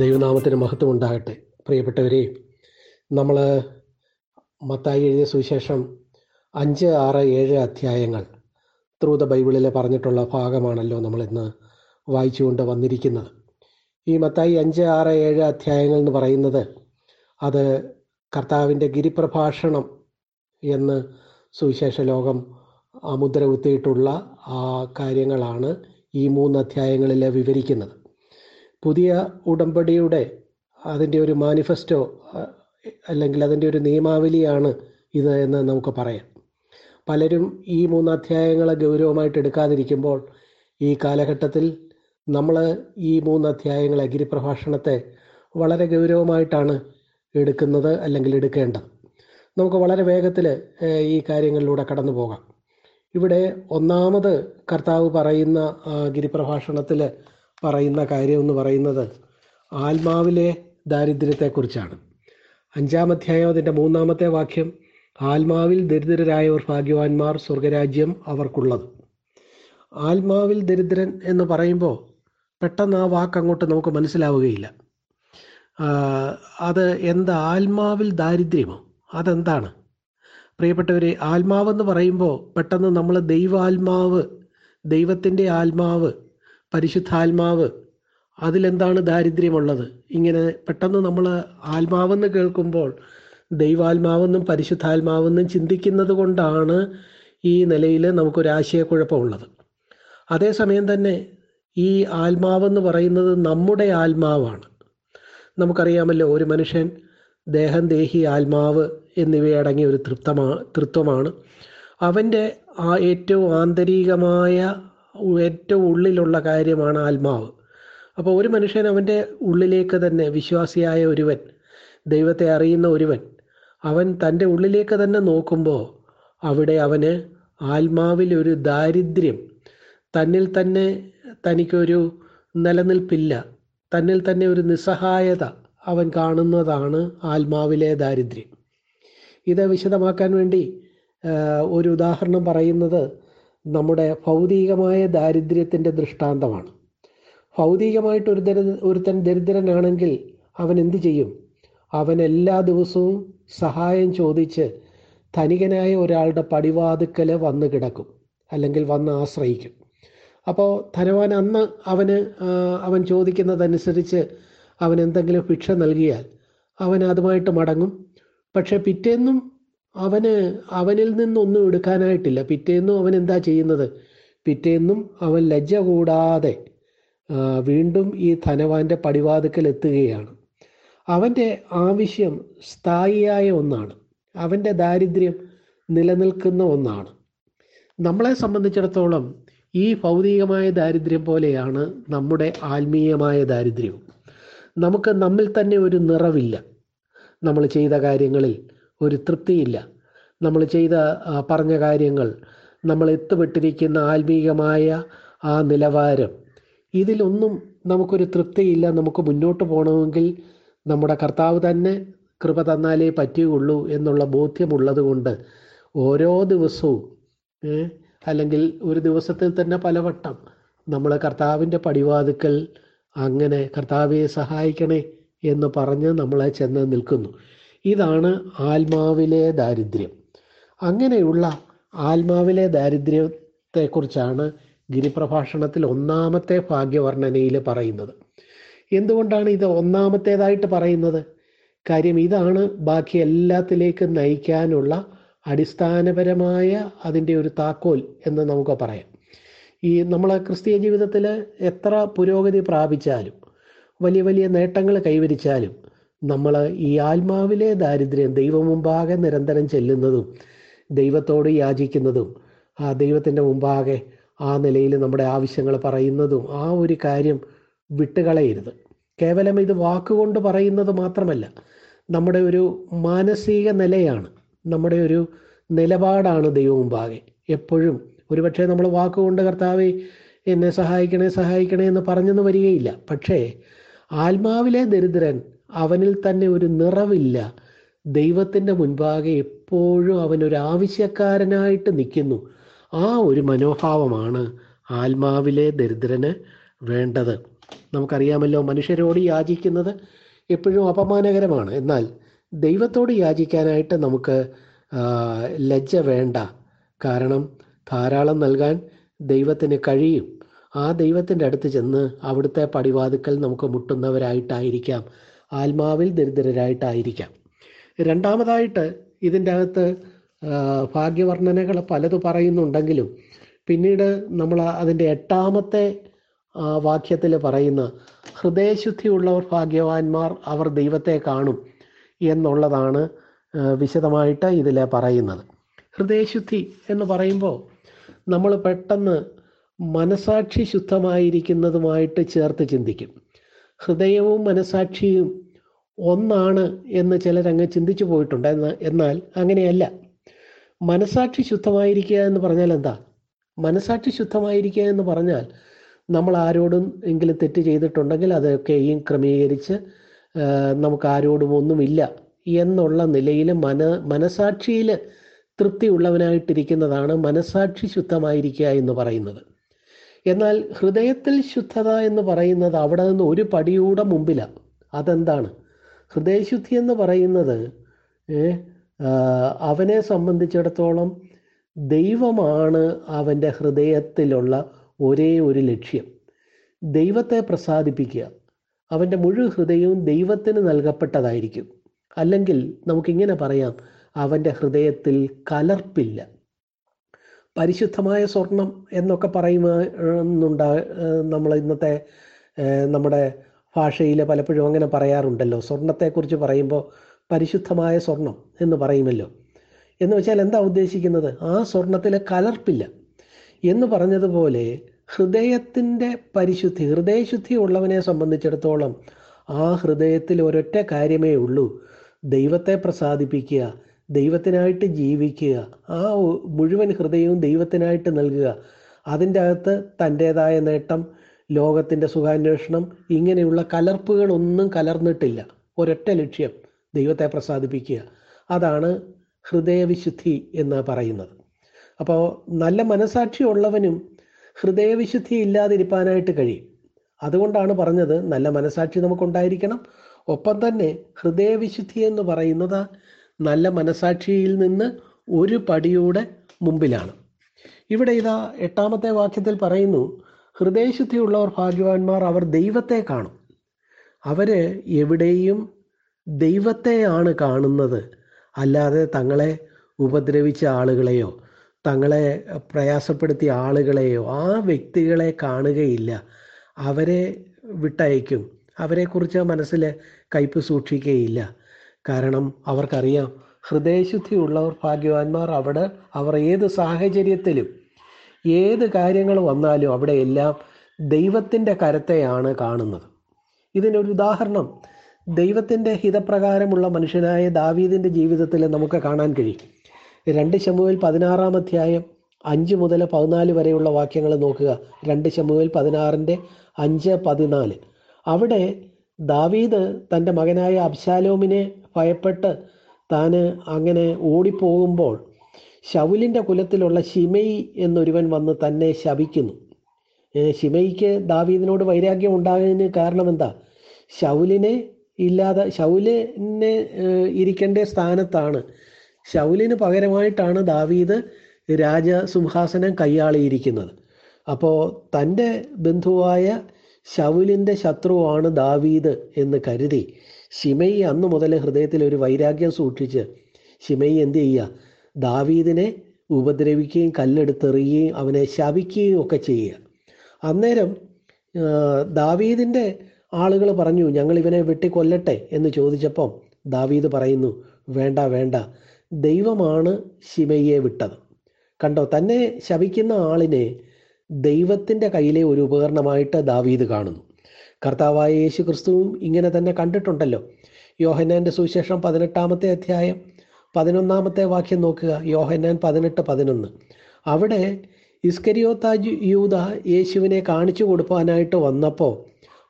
ദൈവനാമത്തിന് മഹത്വം ഉണ്ടാകട്ടെ പ്രിയപ്പെട്ടവരെ നമ്മൾ മത്തായി എഴുതിയ സുവിശേഷം അഞ്ച് ആറ് ഏഴ് അധ്യായങ്ങൾ ത്രൂ ദ ബൈബിളിൽ പറഞ്ഞിട്ടുള്ള ഭാഗമാണല്ലോ നമ്മൾ ഇന്ന് വായിച്ചുകൊണ്ട് വന്നിരിക്കുന്നത്. ഈ മത്തായി അഞ്ച് ആറ് ഏഴ് അധ്യായങ്ങൾ എന്ന് പറയുന്നത് അത് കർത്താവിന്റെ ഗിരിപ്രഭാഷണം എന്ന് സുവിശേഷ ലോകം മുദ്ര കുത്തിയിട്ടുള്ള ആ കാര്യങ്ങളാണ് ഈ മൂന്ന് അധ്യായങ്ങളിൽ വിവരിക്കുന്നത്. പുതിയ ഉടമ്പടിയുടെ അതിന്റെ ഒരു മാനിഫെസ്റ്റോ അല്ലെങ്കിൽ അതിന്റെ ഒരു നിയമാവലിയാണ് ഇത് എന്ന് നമുക്ക് പറയാം. പലരും ഈ മൂന്ന് അധ്യായങ്ങളെ ഗൗരവമായിട്ട് എടുക്കാതിരിക്കുമ്പോൾ ഈ കാലഘട്ടത്തിൽ നമ്മൾ ഈ മൂന്ന് അധ്യായങ്ങളെ ഗിരിപ്രഭാഷണത്തെ വളരെ ഗൗരവമായിട്ടാണ് എടുക്കുന്നത് അല്ലെങ്കിൽ എടുക്കേണ്ടത്. നമുക്ക് വളരെ വേഗത്തിൽ ഈ കാര്യങ്ങളിലൂടെ കടന്നു പോകാം. ഇവിടെ ഒന്നാമത് കർത്താവ് പറയുന്ന ഗിരിപ്രഭാഷണത്തിൽ പറയുന്ന കാര്യം എന്ന് പറയുന്നത് ആത്മാവിലെ ദാരിദ്ര്യത്തെക്കുറിച്ചാണ്. അഞ്ചാം അധ്യായം അതിന്റെ മൂന്നാമത്തെ വാക്യം ആത്മാവിൽ ദരിദ്രരായവർ ഭാഗ്യവാന്മാർ സ്വർഗരാജ്യം അവർക്കുള്ളത്. ആത്മാവിൽ ദരിദ്രൻ എന്ന് പറയുമ്പോൾ പെട്ടെന്ന് ആ വാക്ക് അങ്ങോട്ട് നമുക്ക് മനസ്സിലാവുകയില്ല. അത് എന്താ ആത്മാവിൽ ദാരിദ്ര്യമോ? അതെന്താണ്? പ്രിയപ്പെട്ടവരെ ആത്മാവെന്ന് പറയുമ്പോൾ പെട്ടെന്ന് നമ്മൾ ദൈവാത്മാവ് ദൈവത്തിന്റെ ആത്മാവ് പരിശുദ്ധാത്മാവ്. അതിലെന്താണ് ദാരിദ്ര്യമുള്ളത്? ഇങ്ങനെ പെട്ടെന്ന് നമ്മൾ ആത്മാവെന്ന് കേൾക്കുമ്പോൾ ദൈവാത്മാവെന്നും പരിശുദ്ധാത്മാവെന്നും ചിന്തിക്കുന്നത് കൊണ്ടാണ് ഈ നിലയിൽ നമുക്കൊരു ആശയക്കുഴപ്പമുള്ളത്. അതേസമയം തന്നെ ഈ ആത്മാവെന്ന് പറയുന്നത് നമ്മുടെ ആത്മാവാണ്. നമുക്കറിയാമല്ലോ ഒരു മനുഷ്യൻ ദേഹം ദേഹി ആത്മാവ് എന്നിവയടങ്ങിയ ഒരു തൃപ്തമാ തൃത്വമാണ്. അവന്റെ ആ ഏറ്റവും ആന്തരികമായ ഏറ്റവും ഉള്ളിലുള്ള കാര്യമാണ് ആത്മാവ്. അപ്പോൾ ഒരു മനുഷ്യൻ അവന്റെ ഉള്ളിലേക്ക് തന്നെ വിശ്വാസിയായ ഒരുവൻ ദൈവത്തെ അറിയുന്ന ഒരുവൻ അവൻ തന്റെ ഉള്ളിലേക്ക് തന്നെ നോക്കുമ്പോൾ അവിടെ അവന് ആത്മാവിൽ ഒരു ദാരിദ്ര്യം തന്നിൽ തന്നെ തനിക്കൊരു നിലനിൽപ്പില്ല തന്നിൽ തന്നെ ഒരു നിസ്സഹായത അവൻ കാണുന്നതാണ് ആത്മാവിലെ ദാരിദ്ര്യം. ഇത് വിശദമാക്കാൻ വേണ്ടി ഒരു ഉദാഹരണം പറയുന്നത് നമ്മുടെ ഭൗതികമായ ദാരിദ്ര്യത്തിന്റെ ദൃഷ്ടാന്തമാണ്. ഭൗതികമായിട്ട് ഒരു ദരി ഒരുത്തൻ ദരിദ്രനാണെങ്കിൽ അവൻ എന്ത് ചെയ്യും? അവൻ എല്ലാ ദിവസവും സഹായം ചോദിച്ച് ധനികനായ ഒരാളുടെ പടിവാതുക്കൽ വന്ന് കിടക്കും അല്ലെങ്കിൽ വന്ന് ആശ്രയിക്കും. അപ്പോൾ ധനവാൻ അന്ന് അവന് അവൻ ചോദിക്കുന്നതനുസരിച്ച് അവൻ എന്തെങ്കിലും ഭിക്ഷ നൽകിയാൽ അവൻ അതുമായിട്ട് മടങ്ങും. പക്ഷെ പിറ്റേന്നും അവന് അവനിൽ നിന്നൊന്നും എടുക്കാനായിട്ടില്ല. പിറ്റേന്നും അവൻ എന്താ ചെയ്യുന്നത്? പിറ്റേന്നും അവൻ ലജ്ജ കൂടാതെ വീണ്ടും ഈ ധനവാന്റെ പടിവാതുക്കൽ എത്തുകയാണ്. അവന്റെ ആവശ്യം സ്ഥായിയായ ഒന്നാണ്. അവന്റെ ദാരിദ്ര്യം നിലനിൽക്കുന്ന ഒന്നാണ്. നമ്മളെ സംബന്ധിച്ചിടത്തോളം ഈ ഭൗതികമായ ദാരിദ്ര്യം പോലെയാണ് നമ്മുടെ ആത്മീയമായ ദാരിദ്ര്യവും. നമുക്ക് നമ്മിൽ തന്നെ ഒരു നിറവില്ല. നമ്മൾ ചെയ്ത കാര്യങ്ങളിൽ ഒരു തൃപ്തിയില്ല. നമ്മൾ ചെയ്ത പറഞ്ഞ കാര്യങ്ങൾ നമ്മൾ എത്തുപെട്ടിരിക്കുന്ന ആത്മീകമായ ആ നിലവാരം ഇതിലൊന്നും നമുക്കൊരു തൃപ്തിയില്ല. നമുക്ക് മുന്നോട്ട് പോകണമെങ്കിൽ നമ്മുടെ കർത്താവ് തന്നെ കൃപ തന്നാലേ പറ്റുകയുള്ളൂ എന്നുള്ള ബോധ്യമുള്ളത് കൊണ്ട് ഓരോ ദിവസവും അല്ലെങ്കിൽ ഒരു ദിവസത്തിൽ തന്നെ പലവട്ടം നമ്മൾ കർത്താവിന്റെ പടിവാതുക്കൽ അങ്ങനെ കർത്താവെ സഹായിക്കണേ എന്ന് പറഞ്ഞ് നമ്മളെ ചെന്ന് നിൽക്കുന്നു. ഇതാണ് ആത്മാവിലെ ദാരിദ്ര്യം. അങ്ങനെയുള്ള ആത്മാവിലെ ദാരിദ്ര്യത്തെക്കുറിച്ചാണ് ഗിരിപ്രഭാഷണത്തിൽ ഒന്നാമത്തെ ഭാഗ്യവർണനയിൽ പറയുന്നത്. എന്തുകൊണ്ടാണ് ഇത് ഒന്നാമത്തേതായിട്ട് പറയുന്നത്? കാര്യം ഇതാണ് ബാക്കി എല്ലാത്തിലേക്കും നയിക്കാനുള്ള അടിസ്ഥാനപരമായ അതിന്റെ ഒരു താക്കോൽ എന്ന് നമുക്ക് പറയാം. ഈ നമ്മളെ ക്രിസ്തീയ ജീവിതത്തിൽ എത്ര പുരോഗതി പ്രാപിച്ചാലും വലിയ വലിയ നേട്ടങ്ങൾ കൈവരിച്ചാലും നമ്മൾ ഈ ആത്മാവിലെ ദാരിദ്ര്യം ദൈവം മുമ്പാകെ നിരന്തരം ചെല്ലുന്നതും ദൈവത്തോട് യാചിക്കുന്നതും ആ ദൈവത്തിന്റെ മുമ്പാകെ ആ നിലയിൽ നമ്മുടെ ആവശ്യങ്ങൾ പറയുന്നതും ആ ഒരു കാര്യം വിട്ടുകളയരുത്. കേവലം ഇത് വാക്കുകൊണ്ട് പറയുന്നത് മാത്രമല്ല നമ്മുടെ ഒരു മാനസിക നിലയാണ് നമ്മുടെ ഒരു നിലപാടാണ് ദൈവം മുമ്പാകെ. എപ്പോഴും ഒരുപക്ഷെ നമ്മൾ വാക്കുകൊണ്ട് കർത്താവെ എന്നെ സഹായിക്കണേ സഹായിക്കണേ എന്ന് പറഞ്ഞെന്ന് വരികയില്ല. പക്ഷേ ആത്മാവിലെ ദരിദ്രൻ അവനിൽ തന്നെ ഒരു നിറവില്ല. ദൈവത്തിന്റെ മുൻപാകെ എപ്പോഴും അവനൊരു ആവശ്യക്കാരനായിട്ട് നിൽക്കുന്നു. ആ ഒരു മനോഭാവമാണ് ആത്മാവിലെ ദരിദ്രന് വേണ്ടത്. നമുക്കറിയാമല്ലോ മനുഷ്യരോട് യാചിക്കുന്നത് എപ്പോഴും അപമാനകരമാണ്. എന്നാൽ ദൈവത്തോട് യാചിക്കാനായിട്ട് നമുക്ക് ലജ്ജ വേണ്ട. കാരണം ധാരാളം നൽകാൻ ദൈവത്തിന് കഴിയും. ആ ദൈവത്തിന്റെ അടുത്ത് ചെന്ന് അവിടുത്തെ പടിവാതുക്കൽ നമുക്ക് മുട്ടുന്നവരായിട്ടായിരിക്കാം. ആത്മാവിൽ ദരിദ്രരായിട്ടായിരിക്കാം. രണ്ടാമതായിട്ട് ഇതിന്റെ അകത്ത് ഭാഗ്യവർണനകൾ പലത് പറയുന്നുണ്ടെങ്കിലും പിന്നീട് നമ്മൾ അതിന്റെ എട്ടാമത്തെ വാക്യത്തിൽ പറയുന്ന ഹൃദയശുദ്ധിയുള്ളവർ ഭാഗ്യവാന്മാർ അവർ ദൈവത്തെ കാണും എന്നുള്ളതാണ് വിശദമായിട്ട് ഇതിൽ പറയുന്നത്. ഹൃദയശുദ്ധി എന്ന് പറയുമ്പോൾ നമ്മൾ പെട്ടെന്ന് മനസാക്ഷി ശുദ്ധമായിരിക്കുന്നതുമായിട്ട് ചേർത്ത് ചിന്തിക്കും. ഹൃദയവും മനസാക്ഷിയും ഒന്നാണ് എന്ന് ചിലരങ്ങ് ചിന്തിച്ചു പോയിട്ടുണ്ട്. എന്ന് എന്നാൽ അങ്ങനെയല്ല. മനസാക്ഷി ശുദ്ധമായിരിക്കുക എന്ന് പറഞ്ഞാൽ എന്താ? മനസാക്ഷി ശുദ്ധമായിരിക്കുക എന്ന് പറഞ്ഞാൽ നമ്മൾ ആരോടും എങ്കിലും തെറ്റ് ചെയ്തിട്ടുണ്ടെങ്കിൽ അതൊക്കെയും ക്രമീകരിച്ച് നമുക്ക് ആരോടും ഒന്നുമില്ല എന്നുള്ള നിലയിൽ മന മനസാക്ഷിയിൽ തൃപ്തിയുള്ളവനായിട്ടിരിക്കുന്നതാണ് മനസാക്ഷി ശുദ്ധമായിരിക്കുക എന്ന് പറയുന്നത്. എന്നാൽ ഹൃദയത്തിൽ ശുദ്ധത എന്ന് പറയുന്നത് അവിടെ നിന്ന് ഒരു പടിയൂടെ മുമ്പിലാണ് അതെന്താണ്? ഹൃദയശുദ്ധി എന്ന് പറയുന്നത് അവനെ സംബന്ധിച്ചിടത്തോളം ദൈവമാണ് അവന്റെ ഹൃദയത്തിലുള്ള ഒരേ ഒരു ലക്ഷ്യം. ദൈവത്തെ പ്രസാദിപ്പിക്കുക. അവന്റെ മുഴുവൻ ഹൃദയവും ദൈവത്തിന് നൽകപ്പെട്ടതായിരിക്കും. അല്ലെങ്കിൽ നമുക്കിങ്ങനെ പറയാം അവന്റെ ഹൃദയത്തിൽ കലർപ്പില്ല. പരിശുദ്ധമായ സ്വർണം എന്നൊക്കെ പറയുന്നുണ്ട് നമ്മൾ ഇന്നത്തെ നമ്മുടെ ഭാഷയിൽ പലപ്പോഴും അങ്ങനെ പറയാറുണ്ടല്ലോ. സ്വർണത്തെക്കുറിച്ച് പറയുമ്പോൾ പരിശുദ്ധമായ സ്വർണം എന്ന് പറയുമല്ലോ. എന്ന് വെച്ചാൽ എന്താ ഉദ്ദേശിക്കുന്നത്? ആ സ്വർണത്തിൽ കലർപ്പില്ല. എന്ന് പറഞ്ഞതുപോലെ ഹൃദയത്തിന്റെ പരിശുദ്ധി ഹൃദയശുദ്ധി ഉള്ളവനെ സംബന്ധിച്ചിടത്തോളം ആ ഹൃദയത്തിൽ ഒരൊറ്റ കാര്യമേ ഉള്ളൂ. ദൈവത്തെ പ്രസാദിപ്പിക്കുക ദൈവത്തിനായിട്ട് ജീവിക്കുക. ആ മുഴുവൻ ഹൃദയവും ദൈവത്തിനായിട്ട് നൽകുക. അതിന്റെ അകത്ത് തന്റേതായ നേട്ടം ലോകത്തിന്റെ സുഖാന്വേഷണം ഇങ്ങനെയുള്ള കലർപ്പുകളൊന്നും കലർന്നിട്ടില്ല. ഒരൊറ്റ ലക്ഷ്യം ദൈവത്തെ പ്രസാദിപ്പിക്കുക. അതാണ് ഹൃദയവിശുദ്ധി എന്ന് പറയുന്നത്. അപ്പോൾ നല്ല മനസാക്ഷി ഉള്ളവനും ഹൃദയവിശുദ്ധി ഇല്ലാതിരിക്കാനായിട്ട് കഴിയും. അതുകൊണ്ടാണ് പറഞ്ഞത് നല്ല മനസാക്ഷി നമുക്കുണ്ടായിരിക്കണം. ഒപ്പം തന്നെ ഹൃദയവിശുദ്ധി എന്ന് പറയുന്നത് നല്ല മനസാക്ഷിയിൽ നിന്ന് ഒരു പടിയൂടെ മുമ്പിലാണ്. ഇവിടെ ഇതാ എട്ടാമത്തെ വാക്യത്തിൽ പറയുന്നു ഹൃദയശുദ്ധിയുള്ളവർ ഭാഗ്യവാന്മാർ അവർ ദൈവത്തെ കാണും. അവർ എവിടെയും ദൈവത്തെയാണ് കാണുന്നത്. അല്ലാതെ തങ്ങളെ ഉപദ്രവിച്ച ആളുകളെയോ തങ്ങളെ പ്രയാസപ്പെടുത്തിയ ആളുകളെയോ ആ വ്യക്തികളെ കാണുകയില്ല. അവരെ വിട്ടയക്കും. അവരെക്കുറിച്ച് മനസ്സിൽ കയ്പ് സൂക്ഷിക്കുകയില്ല. കാരണം അവർക്കറിയാം ഹൃദയശുദ്ധിയുള്ളവർ ഭാഗ്യവാന്മാർ അവിടെ അവർ ഏത് സാഹചര്യത്തിലും ഏത് കാര്യങ്ങൾ വന്നാലും അവിടെ എല്ലാം ദൈവത്തിന്റെ കരത്തെയാണ് കാണുന്നത്. ഇതിനൊരു ഉദാഹരണം ദൈവത്തിന്റെ ഹിതപ്രകാരമുള്ള മനുഷ്യനായ ദാവീദിന്റെ ജീവിതത്തിൽ നമുക്ക് കാണാൻ കഴിയും. രണ്ട് ശമുവിൽ പതിനാറാം അധ്യായം അഞ്ച് മുതൽ പതിനാല് വരെയുള്ള വാക്യങ്ങൾ നോക്കുക. രണ്ട് ശമുവിൽ പതിനാറിന്റെ അഞ്ച് പതിനാല്. അവിടെ ദാവീദ് തന്റെ മകനായ അബ്ശാലോമിനെ ഭയപ്പെട്ട് താൻ അങ്ങനെ ഓടിപ്പോകുമ്പോൾ ശൗലിന്റെ കുലത്തിലുള്ള ഷിമയി എന്നൊരുവൻ വന്ന് തന്നെ ശപിക്കുന്നു. ശിമൈക്ക് ദാവീദിനോട് വൈരാഗ്യം ഉണ്ടാകുന്നതിന് കാരണം എന്താ ശൗലിനെ ഇല്ലാതെ ശൗലിനെ ഇരിക്കേണ്ട സ്ഥാനത്താണ്. ശൗലിന് പകരമായിട്ടാണ് ദാവീദ് രാജസിംഹാസനം കൈയാളിയിരിക്കുന്നത്. അപ്പോൾ തന്റെ ബന്ധുവായ ശൗലിന്റെ ശത്രുവാണ് ദാവീദ് എന്ന് കരുതി ഷിമയി അന്ന് മുതൽ ഹൃദയത്തിൽ ഒരു വൈരാഗ്യം സൂക്ഷിച്ച് ഷിമയി എന്ത് ചെയ്യുക ദാവീദിനെ ഉപദ്രവിക്കുകയും കല്ലെടുത്തെറിയുകയും അവനെ ശപിക്കുകയും ഒക്കെ ചെയ്യുക. അന്നേരം ദാവീദിന്റെ ആളുകൾ പറഞ്ഞു ഞങ്ങൾ ഇവനെ വെട്ടിക്കൊല്ലട്ടെ? എന്ന് ചോദിച്ചപ്പം ദാവീദ് പറയുന്നു വേണ്ട വേണ്ട. ദൈവമാണ് ശിമയെ വിട്ടത്. കണ്ടോ തന്നെ ശപിക്കുന്ന ആളിനെ ദൈവത്തിന്റെ കയ്യിലെ ഒരു ഉപകരണമായിട്ട് ദാവീദ് കാണുന്നു. കർത്താവായ യേശു ക്രിസ്തുവും ഇങ്ങനെ തന്നെ കണ്ടിട്ടുണ്ടല്ലോ. യോഹന്നാന്റെ സുവിശേഷം പതിനെട്ടാമത്തെ അധ്യായം പതിനൊന്നാമത്തെ വാക്യം നോക്കുക. യോഹന്നാൻ പതിനെട്ട് പതിനൊന്ന്. അവിടെ ഇസ്കരിയോത്ത യൂത യേശുവിനെ കാണിച്ചു കൊടുക്കാനായിട്ട് വന്നപ്പോൾ